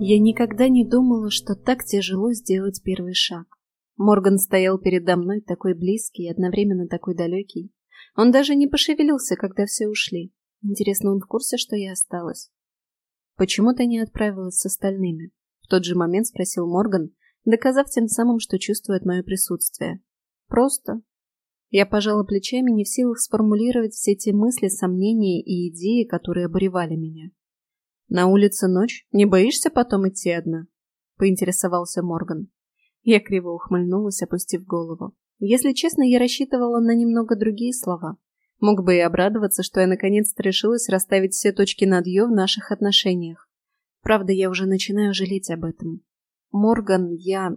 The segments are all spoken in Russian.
Я никогда не думала, что так тяжело сделать первый шаг. Морган стоял передо мной такой близкий и одновременно такой далекий. Он даже не пошевелился, когда все ушли. Интересно, он в курсе, что я осталась? «Почему ты не отправилась с остальными?» В тот же момент спросил Морган, доказав тем самым, что чувствует мое присутствие. «Просто». Я пожала плечами, не в силах сформулировать все те мысли, сомнения и идеи, которые обуревали меня. «На улице ночь? Не боишься потом идти одна?» — поинтересовался Морган. Я криво ухмыльнулась, опустив голову. Если честно, я рассчитывала на немного другие слова. Мог бы и обрадоваться, что я наконец-то решилась расставить все точки над «ё» в наших отношениях. Правда, я уже начинаю жалеть об этом. «Морган, я...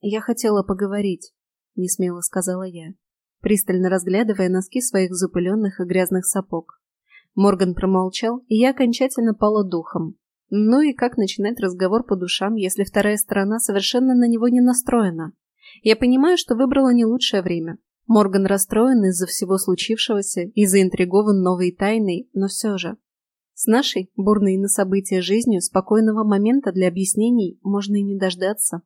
я хотела поговорить», — несмело сказала я, пристально разглядывая носки своих запыленных и грязных сапог. Морган промолчал, и я окончательно пала духом. Ну и как начинать разговор по душам, если вторая сторона совершенно на него не настроена? Я понимаю, что выбрала не лучшее время. Морган расстроен из-за всего случившегося и заинтригован новой тайной, но все же. С нашей, бурной на события жизнью, спокойного момента для объяснений можно и не дождаться.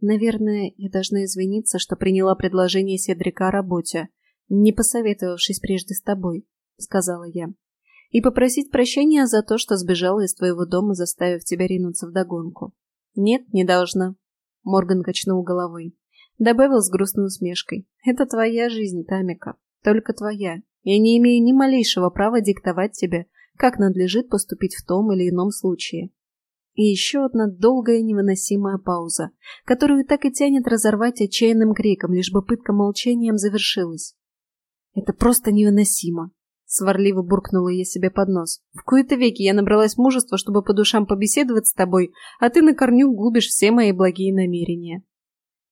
Наверное, я должна извиниться, что приняла предложение Седрика о работе, не посоветовавшись прежде с тобой, — сказала я и попросить прощения за то, что сбежала из твоего дома, заставив тебя ринуться в догонку. Нет, не должна. Морган качнул головой. Добавил с грустной усмешкой. Это твоя жизнь, Тамика. Только твоя. Я не имею ни малейшего права диктовать тебе, как надлежит поступить в том или ином случае. И еще одна долгая невыносимая пауза, которую так и тянет разорвать отчаянным криком, лишь бы пытка молчанием завершилась. Это просто невыносимо. Сварливо буркнула я себе под нос. В кои-то веки я набралась мужества, чтобы по душам побеседовать с тобой, а ты на корню губишь все мои благие намерения.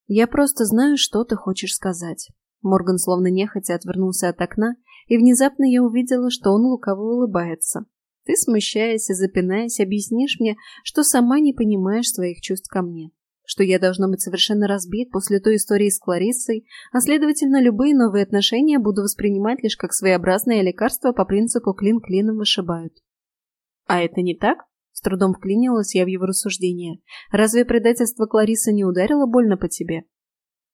Я просто знаю, что ты хочешь сказать. Морган словно нехотя отвернулся от окна, и внезапно я увидела, что он лукаво улыбается. Ты, смущаясь и запинаясь, объяснишь мне, что сама не понимаешь своих чувств ко мне что я должна быть совершенно разбит после той истории с Клариссой, а следовательно, любые новые отношения буду воспринимать лишь как своеобразное лекарство по принципу «клин клином вышибают». А это не так? С трудом вклинилась я в его рассуждение. Разве предательство Кларисы не ударило больно по тебе?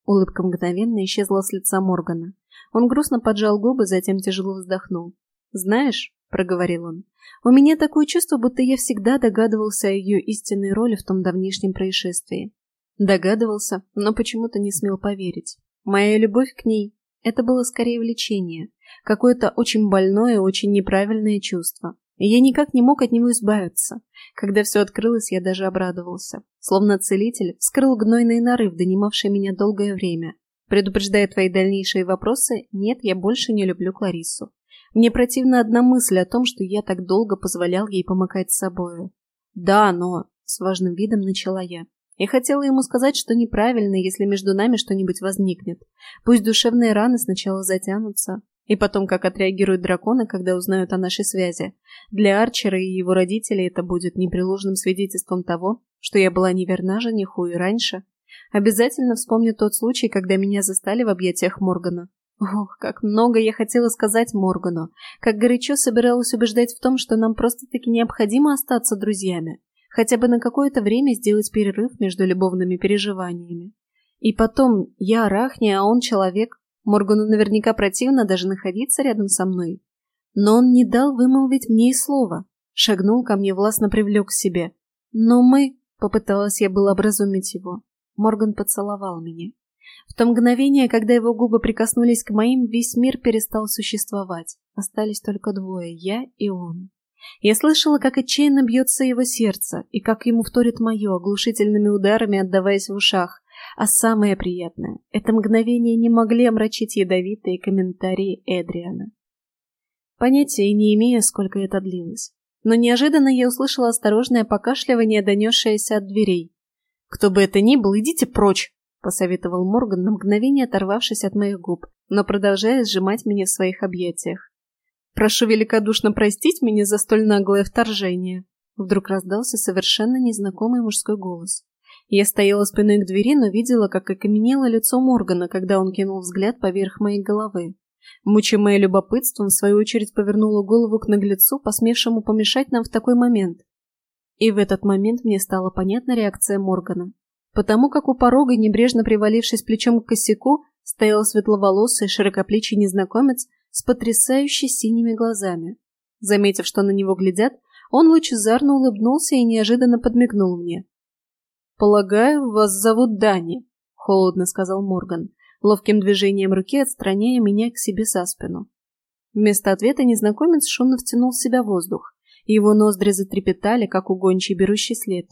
Улыбка мгновенно исчезла с лица Моргана. Он грустно поджал губы, затем тяжело вздохнул. «Знаешь», — проговорил он, — «у меня такое чувство, будто я всегда догадывался о ее истинной роли в том давнишнем происшествии. Догадывался, но почему-то не смел поверить. Моя любовь к ней — это было скорее влечение, какое-то очень больное, очень неправильное чувство. И я никак не мог от него избавиться. Когда все открылось, я даже обрадовался. Словно целитель вскрыл гнойный нарыв, донимавший меня долгое время. Предупреждая твои дальнейшие вопросы, нет, я больше не люблю Кларису. Мне противна одна мысль о том, что я так долго позволял ей помыкать с собою. Да, но... С важным видом начала я. Я хотела ему сказать, что неправильно, если между нами что-нибудь возникнет. Пусть душевные раны сначала затянутся, и потом, как отреагируют драконы, когда узнают о нашей связи. Для Арчера и его родителей это будет непреложным свидетельством того, что я была неверна жениху и раньше. Обязательно вспомню тот случай, когда меня застали в объятиях Моргана. Ох, как много я хотела сказать Моргану, как горячо собиралась убеждать в том, что нам просто-таки необходимо остаться друзьями хотя бы на какое-то время сделать перерыв между любовными переживаниями. И потом, я арахни, а он человек. Моргану наверняка противно даже находиться рядом со мной. Но он не дал вымолвить мне и слова. Шагнул ко мне, властно привлек к себе. Но мы... Попыталась я было образумить его. Морган поцеловал меня. В то мгновение, когда его губы прикоснулись к моим, весь мир перестал существовать. Остались только двое — я и он. Я слышала, как отчаянно бьется его сердце, и как ему вторит мое, оглушительными ударами отдаваясь в ушах. А самое приятное — это мгновение не могли омрачить ядовитые комментарии Эдриана. Понятия не имею, сколько это длилось. Но неожиданно я услышала осторожное покашливание, донесшееся от дверей. «Кто бы это ни был, идите прочь!» — посоветовал Морган, на мгновение оторвавшись от моих губ, но продолжая сжимать меня в своих объятиях. Прошу великодушно простить меня за столь наглое вторжение. Вдруг раздался совершенно незнакомый мужской голос. Я стояла спиной к двери, но видела, как окаменело лицо Моргана, когда он кинул взгляд поверх моей головы. Мучимая любопытством, в свою очередь повернула голову к наглецу, посмевшему помешать нам в такой момент. И в этот момент мне стала понятна реакция Моргана. Потому как у порога, небрежно привалившись плечом к косяку, стоял светловолосый, широкоплечий незнакомец с потрясающе синими глазами. Заметив, что на него глядят, он лучезарно улыбнулся и неожиданно подмигнул мне. «Полагаю, вас зовут Дани», — холодно сказал Морган, ловким движением руки отстраняя меня к себе за спину. Вместо ответа незнакомец шумно втянул в себя воздух. Его ноздри затрепетали, как у гончей, берущий след.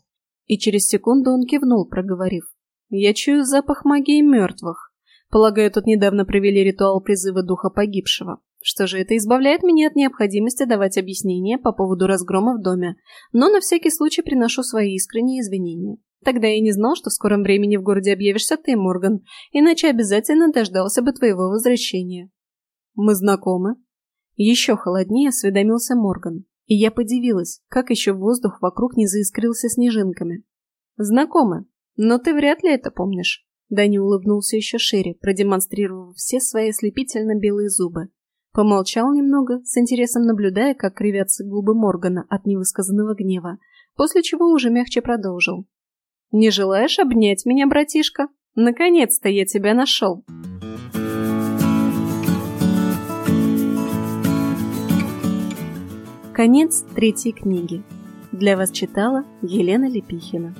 И через секунду он кивнул, проговорив. «Я чую запах магии мертвых. Полагаю, тут недавно провели ритуал призыва духа погибшего. Что же, это избавляет меня от необходимости давать объяснения по поводу разгрома в доме, но на всякий случай приношу свои искренние извинения. Тогда я не знал, что в скором времени в городе объявишься ты, Морган, иначе обязательно дождался бы твоего возвращения. Мы знакомы? Еще холоднее осведомился Морган, и я подивилась, как еще воздух вокруг не заискрился снежинками. Знакомы, но ты вряд ли это помнишь. Дани улыбнулся еще шире, продемонстрировав все свои ослепительно белые зубы. Помолчал немного, с интересом наблюдая, как кривятся губы Моргана от невысказанного гнева, после чего уже мягче продолжил. Не желаешь обнять меня, братишка? Наконец-то я тебя нашел!» Конец третьей книги. Для вас читала Елена Лепихина.